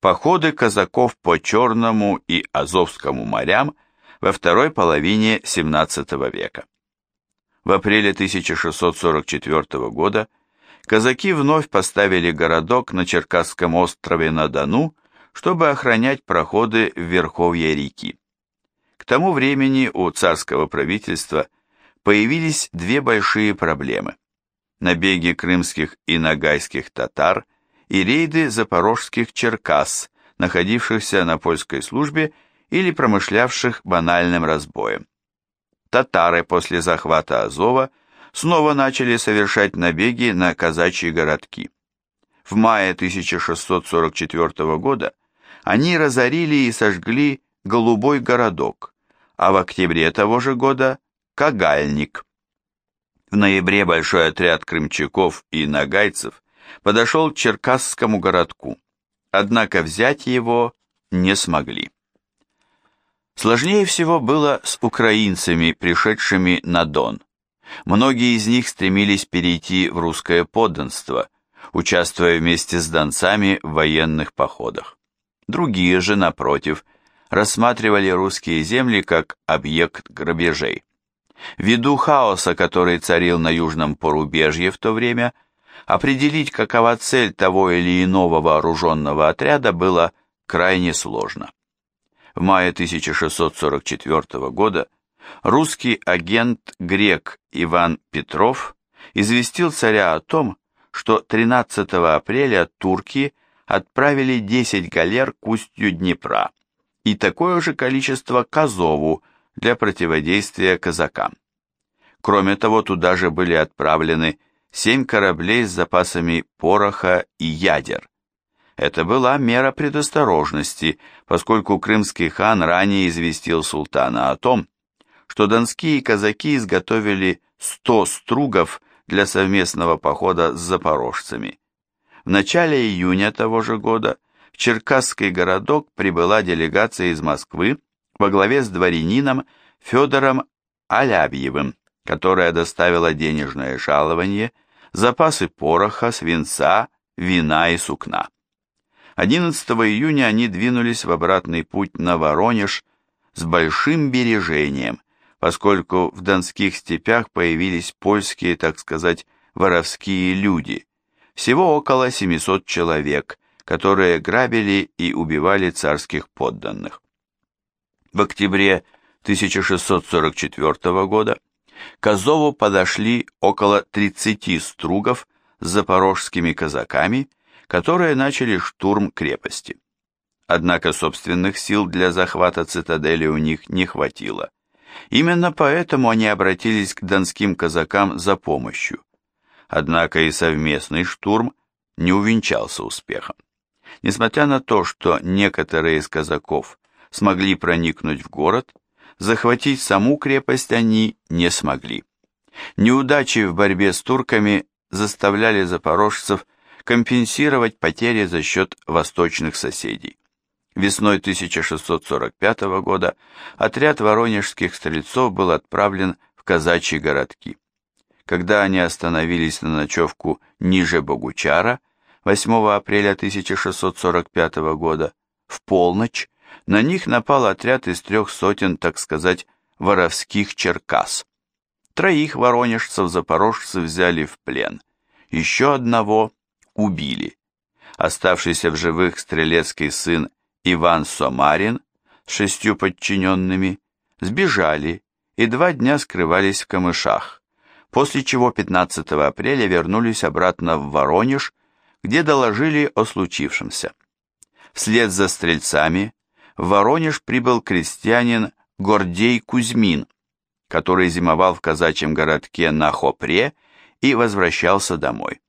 Походы казаков по Черному и Азовскому морям во второй половине XVII века. В апреле 1644 года казаки вновь поставили городок на Черкасском острове на Дону, чтобы охранять проходы в верховье реки. К тому времени у царского правительства появились две большие проблемы – набеги крымских и нагайских татар и рейды запорожских черкас, находившихся на польской службе или промышлявших банальным разбоем. Татары после захвата Азова снова начали совершать набеги на казачьи городки. В мае 1644 года они разорили и сожгли Голубой городок, а в октябре того же года – Кагальник. В ноябре большой отряд крымчаков и нагайцев подошел к Черкасскому городку, однако взять его не смогли. Сложнее всего было с украинцами, пришедшими на Дон. Многие из них стремились перейти в русское подданство, участвуя вместе с донцами в военных походах. Другие же, напротив, рассматривали русские земли как объект грабежей. Ввиду хаоса, который царил на южном порубежье в то время, определить, какова цель того или иного вооруженного отряда, было крайне сложно. В мае 1644 года русский агент грек Иван Петров известил царя о том, что 13 апреля турки отправили 10 галер к устью Днепра и такое же количество к Азову для противодействия казакам. Кроме того, туда же были отправлены семь кораблей с запасами пороха и ядер. Это была мера предосторожности, поскольку крымский хан ранее известил султана о том, что донские казаки изготовили 100 стругов для совместного похода с запорожцами. В начале июня того же года в Черкасский городок прибыла делегация из Москвы во главе с дворянином Федором Алябьевым, которая доставила денежное жалование, запасы пороха, свинца, вина и сукна. 11 июня они двинулись в обратный путь на Воронеж с большим бережением, поскольку в донских степях появились польские, так сказать, воровские люди, всего около 700 человек, которые грабили и убивали царских подданных. В октябре 1644 года к Азову подошли около 30 стругов с запорожскими казаками, которые начали штурм крепости. Однако собственных сил для захвата цитадели у них не хватило. Именно поэтому они обратились к донским казакам за помощью. Однако и совместный штурм не увенчался успехом. Несмотря на то, что некоторые из казаков смогли проникнуть в город, захватить саму крепость они не смогли. Неудачи в борьбе с турками заставляли запорожцев компенсировать потери за счет восточных соседей. Весной 1645 года отряд воронежских стрельцов был отправлен в казачьи городки. Когда они остановились на ночевку ниже Богучара, 8 апреля 1645 года, в полночь, на них напал отряд из трех сотен, так сказать, воровских черкас. Троих воронежцев-запорожцев взяли в плен, еще одного убили. Оставшийся в живых стрелецкий сын Иван Сомарин с шестью подчиненными сбежали и два дня скрывались в камышах, после чего 15 апреля вернулись обратно в Воронеж, где доложили о случившемся. Вслед за стрельцами в Воронеж прибыл крестьянин Гордей Кузьмин, который зимовал в казачьем городке на Хопре и возвращался домой.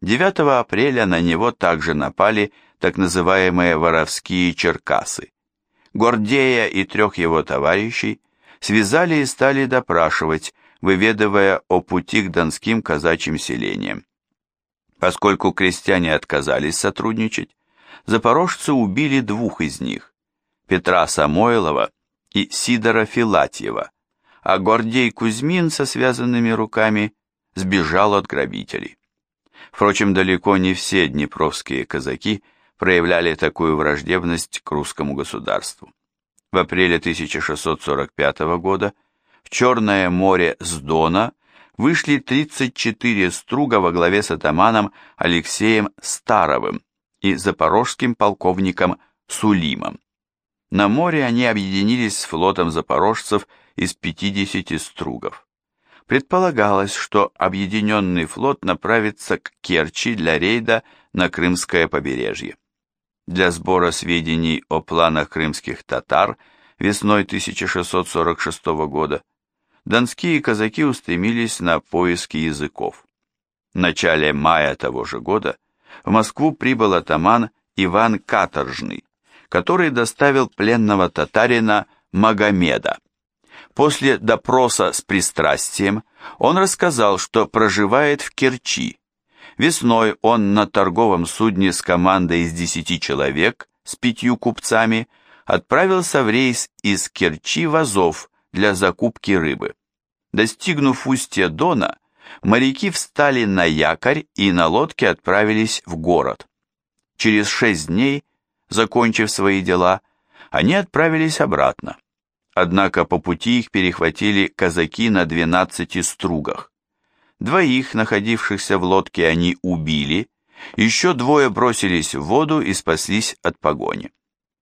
9 апреля на него также напали так называемые воровские черкасы. Гордея и трех его товарищей связали и стали допрашивать, выведывая о пути к донским казачьим селениям. Поскольку крестьяне отказались сотрудничать, запорожцы убили двух из них, Петра Самойлова и Сидора Филатьева, а Гордей Кузьмин со связанными руками сбежал от грабителей. Впрочем, далеко не все днепровские казаки проявляли такую враждебность к русскому государству. В апреле 1645 года в Черное море с Дона вышли 34 струга во главе с атаманом Алексеем Старовым и запорожским полковником Сулимом. На море они объединились с флотом запорожцев из 50 стругов. Предполагалось, что объединенный флот направится к Керчи для рейда на Крымское побережье. Для сбора сведений о планах крымских татар весной 1646 года донские казаки устремились на поиски языков. В начале мая того же года в Москву прибыл атаман Иван Каторжный, который доставил пленного татарина Магомеда. После допроса с пристрастием он рассказал, что проживает в Керчи. Весной он на торговом судне с командой из десяти человек с пятью купцами отправился в рейс из Керчи в Азов для закупки рыбы. Достигнув устья Дона, моряки встали на якорь и на лодке отправились в город. Через шесть дней, закончив свои дела, они отправились обратно. Однако по пути их перехватили казаки на двенадцати стругах. Двоих, находившихся в лодке, они убили, еще двое бросились в воду и спаслись от погони.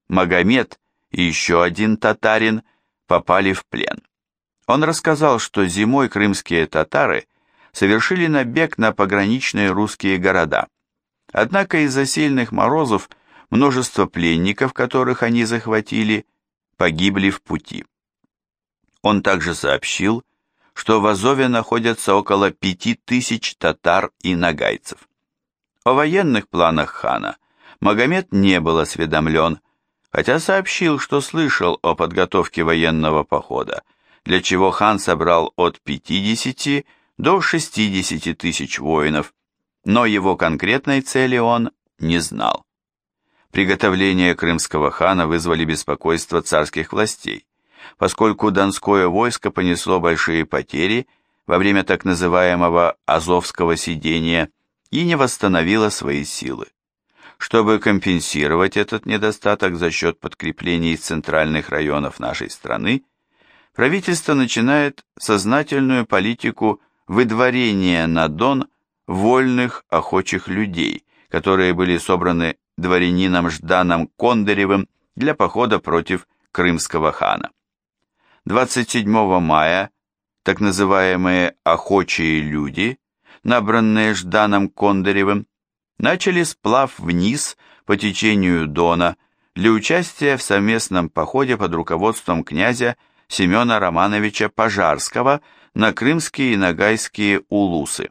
Магомед и еще один татарин попали в плен. Он рассказал, что зимой крымские татары совершили набег на пограничные русские города. Однако из-за сильных морозов множество пленников, которых они захватили, погибли в пути. Он также сообщил, что в Азове находятся около пяти тысяч татар и нагайцев. О военных планах хана Магомед не был осведомлен, хотя сообщил, что слышал о подготовке военного похода, для чего хан собрал от 50 до 60 тысяч воинов, но его конкретной цели он не знал. Приготовления крымского хана вызвали беспокойство царских властей, поскольку донское войско понесло большие потери во время так называемого «Азовского сидения» и не восстановило свои силы. Чтобы компенсировать этот недостаток за счет подкреплений из центральных районов нашей страны, правительство начинает сознательную политику выдворения на Дон вольных охочих людей, которые были собраны дворянином Жданом Кондыревым для похода против крымского хана. 27 мая так называемые «охочие люди», набранные Жданом Кондыревым, начали сплав вниз по течению Дона для участия в совместном походе под руководством князя Семена Романовича Пожарского на крымские и нагайские улусы.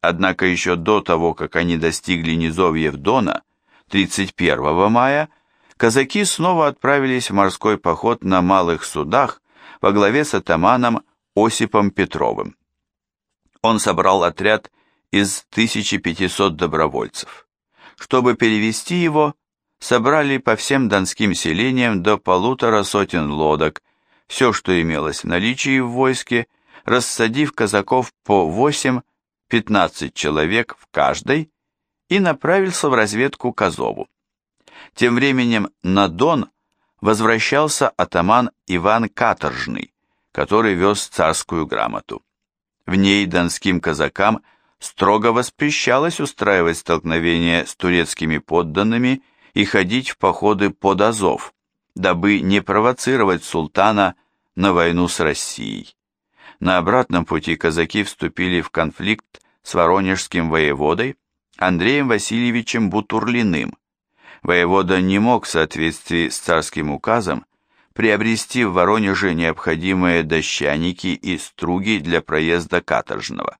Однако еще до того, как они достигли низовьев Дона, 31 мая, казаки снова отправились в морской поход на малых судах во главе с атаманом Осипом Петровым. Он собрал отряд из 1500 добровольцев. Чтобы перевести его, собрали по всем донским селениям до полутора сотен лодок, все, что имелось в наличии в войске, рассадив казаков по 8-15 человек в каждой, и направился в разведку к Азову. Тем временем на Дон возвращался атаман Иван Каторжный, который вез царскую грамоту. В ней донским казакам строго воспрещалось устраивать столкновения с турецкими подданными и ходить в походы под Азов, дабы не провоцировать султана на войну с Россией. На обратном пути казаки вступили в конфликт с воронежским воеводой Андреем Васильевичем Бутурлиным. Воевода не мог в соответствии с царским указом приобрести в Воронеже необходимые дощаники и струги для проезда каторжного.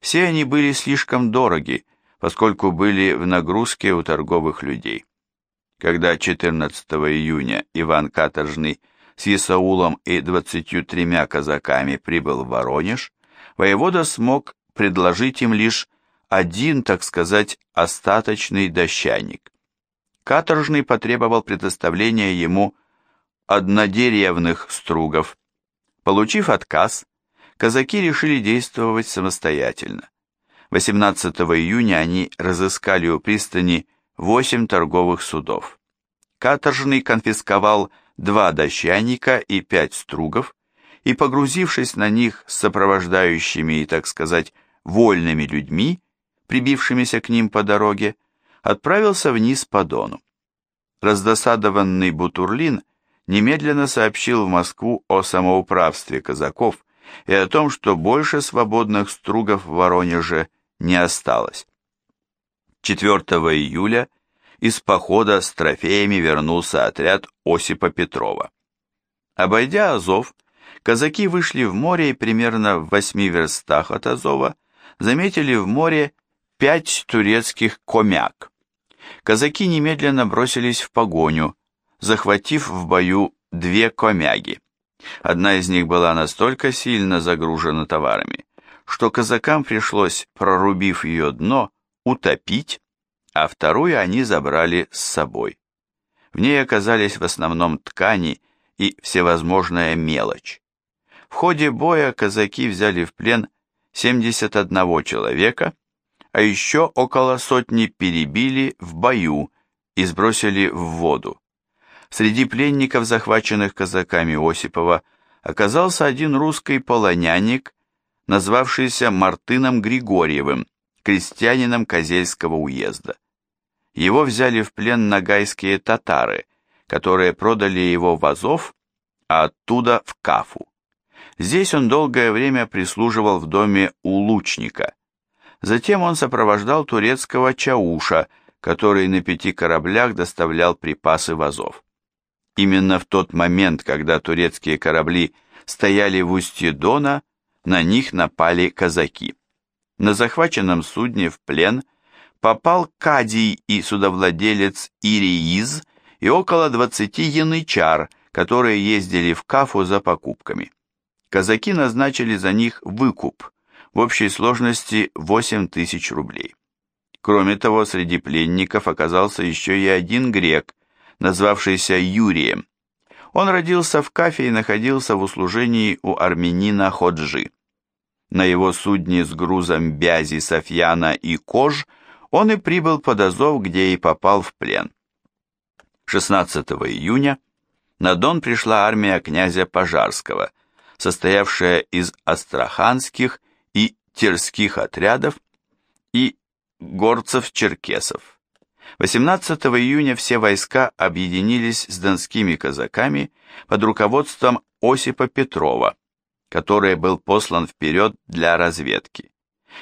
Все они были слишком дороги, поскольку были в нагрузке у торговых людей. Когда 14 июня Иван Каторжный с Исаулом и 23 казаками прибыл в Воронеж, воевода смог предложить им лишь один, так сказать, остаточный дощаник. Каторжный потребовал предоставления ему однодеревных стругов. Получив отказ, казаки решили действовать самостоятельно. 18 июня они разыскали у пристани восемь торговых судов. Каторжный конфисковал два дощаника и пять стругов, и, погрузившись на них с сопровождающими и, так сказать, вольными людьми, прибившимися к ним по дороге, отправился вниз по Дону. Раздосадованный Бутурлин немедленно сообщил в Москву о самоуправстве казаков и о том, что больше свободных стругов в Воронеже не осталось. 4 июля из похода с трофеями вернулся отряд Осипа Петрова. Обойдя Азов, казаки вышли в море и примерно в восьми верстах от Азова заметили в море пять турецких комяк. Казаки немедленно бросились в погоню, захватив в бою две комяги. Одна из них была настолько сильно загружена товарами, что казакам пришлось, прорубив ее дно, утопить, а вторую они забрали с собой. В ней оказались в основном ткани и всевозможная мелочь. В ходе боя казаки взяли в плен 71 человека, а еще около сотни перебили в бою и сбросили в воду. Среди пленников, захваченных казаками Осипова, оказался один русский полонянник, назвавшийся Мартыном Григорьевым, крестьянином Козельского уезда. Его взяли в плен нагайские татары, которые продали его в Азов, а оттуда в Кафу. Здесь он долгое время прислуживал в доме у лучника. Затем он сопровождал турецкого чауша, который на пяти кораблях доставлял припасы в Азов. Именно в тот момент, когда турецкие корабли стояли в устье Дона, на них напали казаки. На захваченном судне в плен попал Кадий и судовладелец Ирииз и около 20 янычар, которые ездили в Кафу за покупками. Казаки назначили за них выкуп, в общей сложности 8 тысяч рублей. Кроме того, среди пленников оказался еще и один грек, назвавшийся Юрием. Он родился в Кафе и находился в услужении у армянина Ходжи. На его судне с грузом бязи, софьяна и кож он и прибыл под Азов, где и попал в плен. 16 июня на Дон пришла армия князя Пожарского, состоявшая из астраханских терских отрядов и горцев-черкесов. 18 июня все войска объединились с донскими казаками под руководством Осипа Петрова, который был послан вперед для разведки.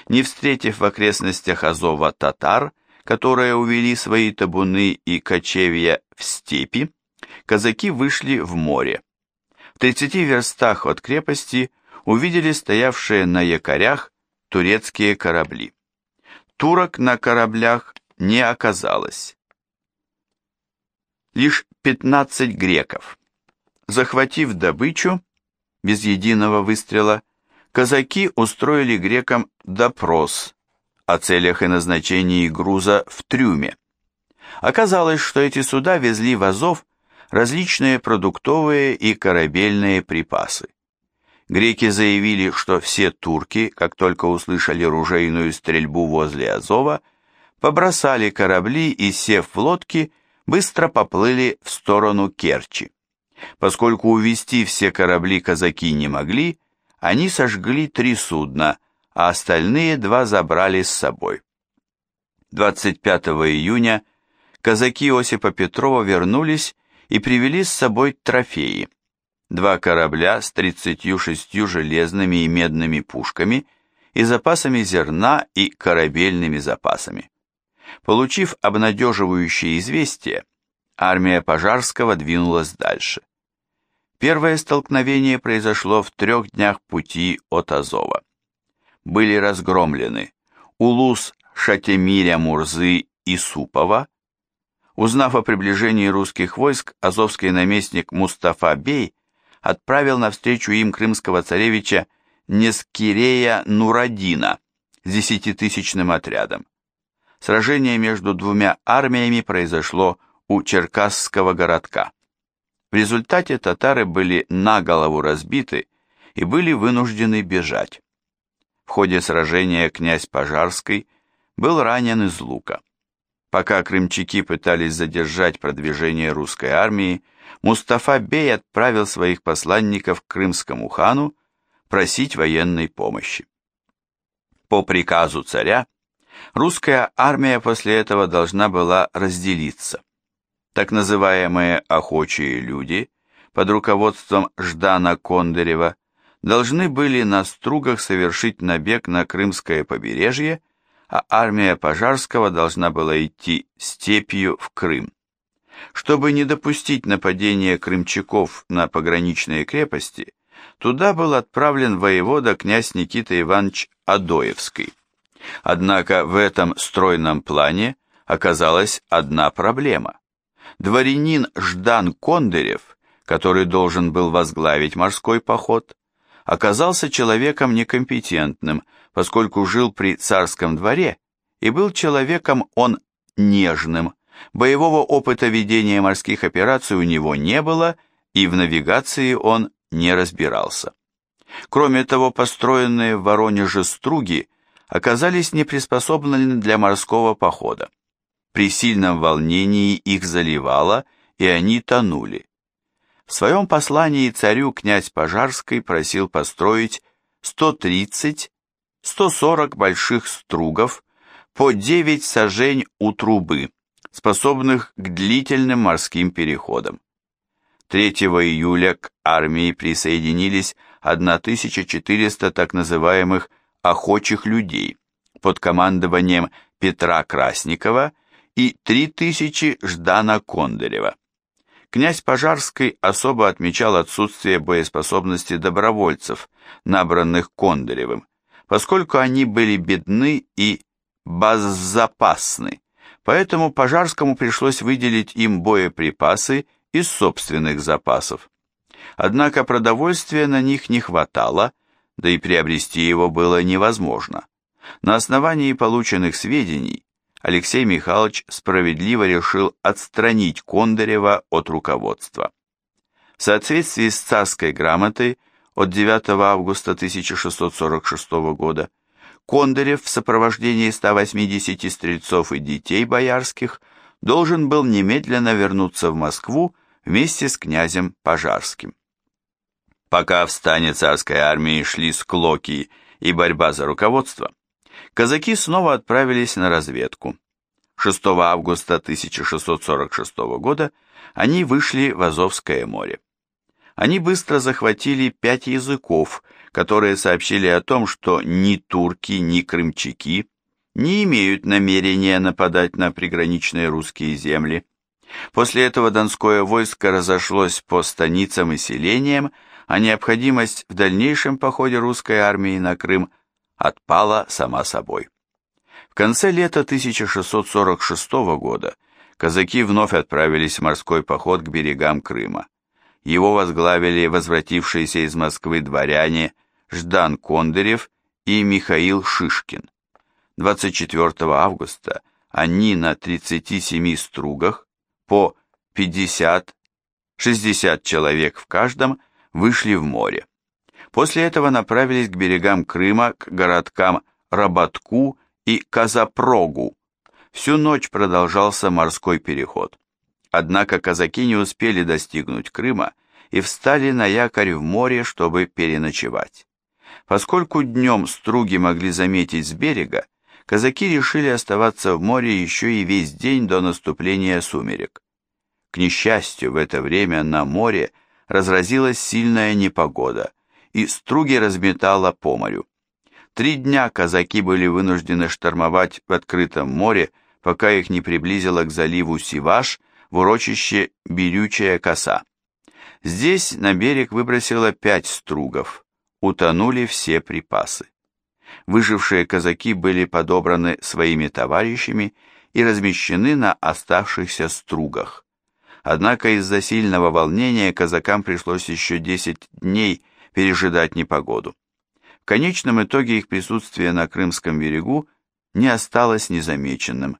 Не встретив в окрестностях Азова татар, которые увели свои табуны и кочевья в степи, казаки вышли в море. В 30 верстах от крепости увидели стоявшие на якорях турецкие корабли. Турок на кораблях не оказалось. Лишь 15 греков. Захватив добычу, без единого выстрела, казаки устроили грекам допрос о целях и назначении груза в трюме. Оказалось, что эти суда везли в Азов различные продуктовые и корабельные припасы. Греки заявили, что все турки, как только услышали ружейную стрельбу возле Азова, побросали корабли и, сев в лодки, быстро поплыли в сторону Керчи. Поскольку увести все корабли казаки не могли, они сожгли три судна, а остальные два забрали с собой. 25 июня казаки Осипа Петрова вернулись и привели с собой трофеи. Два корабля с 36 железными и медными пушками и запасами зерна и корабельными запасами. Получив обнадеживающее известие, армия Пожарского двинулась дальше. Первое столкновение произошло в трех днях пути от Азова. Были разгромлены Улус Шатемиря Мурзы и Супова. Узнав о приближении русских войск, азовский наместник Мустафа Бей отправил навстречу им крымского царевича Нескирея Нурадина с десятитысячным отрядом. Сражение между двумя армиями произошло у Черкасского городка. В результате татары были на голову разбиты и были вынуждены бежать. В ходе сражения князь Пожарский был ранен из лука. Пока крымчаки пытались задержать продвижение русской армии, Мустафа Бей отправил своих посланников к крымскому хану просить военной помощи. По приказу царя, русская армия после этого должна была разделиться. Так называемые «охочие люди» под руководством Ждана Кондырева должны были на стругах совершить набег на Крымское побережье, а армия Пожарского должна была идти степью в Крым. Чтобы не допустить нападения крымчаков на пограничные крепости, туда был отправлен воевода князь Никита Иванович Адоевский. Однако в этом стройном плане оказалась одна проблема. Дворянин Ждан Кондырев, который должен был возглавить морской поход, оказался человеком некомпетентным, поскольку жил при царском дворе и был человеком он нежным, боевого опыта ведения морских операций у него не было, и в навигации он не разбирался. Кроме того, построенные в Воронеже струги оказались неприспособлены для морского похода. При сильном волнении их заливало, и они тонули. В своем послании царю князь Пожарский просил построить 130-140 больших стругов по 9 сажень у трубы, способных к длительным морским переходам. 3 июля к армии присоединились 1400 так называемых «охочих людей» под командованием Петра Красникова и 3000 Ждана Кондырева князь Пожарский особо отмечал отсутствие боеспособности добровольцев, набранных Кондыревым, поскольку они были бедны и беззапасны, поэтому Пожарскому пришлось выделить им боеприпасы из собственных запасов. Однако продовольствия на них не хватало, да и приобрести его было невозможно. На основании полученных сведений Алексей Михайлович справедливо решил отстранить Кондарева от руководства. В соответствии с царской грамотой от 9 августа 1646 года Кондарев в сопровождении 180 стрельцов и детей боярских должен был немедленно вернуться в Москву вместе с князем Пожарским. Пока в стане царской армии шли склоки и борьба за руководство, казаки снова отправились на разведку. 6 августа 1646 года они вышли в Азовское море. Они быстро захватили пять языков, которые сообщили о том, что ни турки, ни крымчаки не имеют намерения нападать на приграничные русские земли. После этого Донское войско разошлось по станицам и селениям, а необходимость в дальнейшем походе русской армии на Крым отпала сама собой. В конце лета 1646 года казаки вновь отправились в морской поход к берегам Крыма. Его возглавили возвратившиеся из Москвы дворяне Ждан Кондырев и Михаил Шишкин. 24 августа они на 37 стругах по 50-60 человек в каждом вышли в море. После этого направились к берегам Крыма, к городкам Работку и Казапрогу. Всю ночь продолжался морской переход. Однако казаки не успели достигнуть Крыма и встали на якорь в море, чтобы переночевать. Поскольку днем струги могли заметить с берега, казаки решили оставаться в море еще и весь день до наступления сумерек. К несчастью, в это время на море разразилась сильная непогода, и струги разметала по морю. Три дня казаки были вынуждены штормовать в открытом море, пока их не приблизило к заливу Сиваш в урочище Бирючая коса. Здесь на берег выбросило пять стругов, утонули все припасы. Выжившие казаки были подобраны своими товарищами и размещены на оставшихся стругах. Однако из-за сильного волнения казакам пришлось еще 10 дней пережидать непогоду. В конечном итоге их присутствие на Крымском берегу не осталось незамеченным.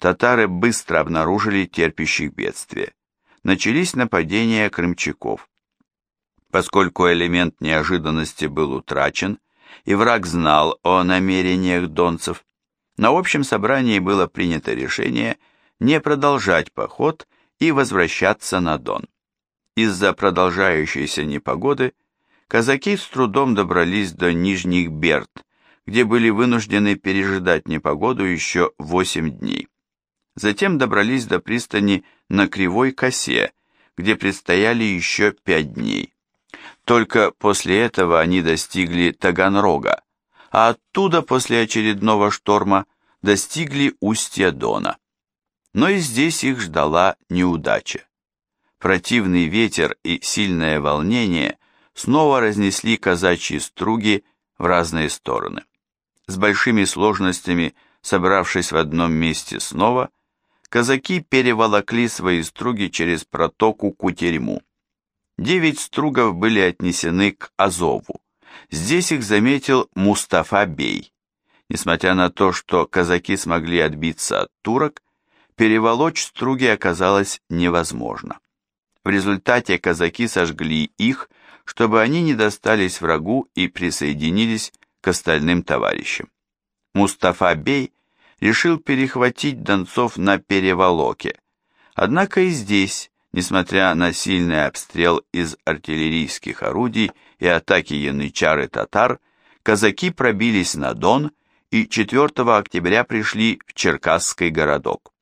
Татары быстро обнаружили терпящих бедствия. Начались нападения крымчаков. Поскольку элемент неожиданности был утрачен, и враг знал о намерениях донцев, на общем собрании было принято решение не продолжать поход и возвращаться на Дон. Из-за продолжающейся непогоды казаки с трудом добрались до Нижних Берд, где были вынуждены пережидать непогоду еще 8 дней. Затем добрались до пристани на Кривой Косе, где предстояли еще 5 дней. Только после этого они достигли Таганрога, а оттуда после очередного шторма достигли устья Дона. Но и здесь их ждала неудача. Противный ветер и сильное волнение снова разнесли казачьи струги в разные стороны. С большими сложностями, собравшись в одном месте снова, казаки переволокли свои струги через протоку Кутерьму. Девять стругов были отнесены к Азову. Здесь их заметил Мустафа Бей. Несмотря на то, что казаки смогли отбиться от турок, переволочь струги оказалось невозможно. В результате казаки сожгли их, чтобы они не достались врагу и присоединились к остальным товарищам. Мустафа Бей решил перехватить донцов на переволоке, однако и здесь, несмотря на сильный обстрел из артиллерийских орудий и атаки янычар и татар, казаки пробились на Дон и 4 октября пришли в Черкасский городок.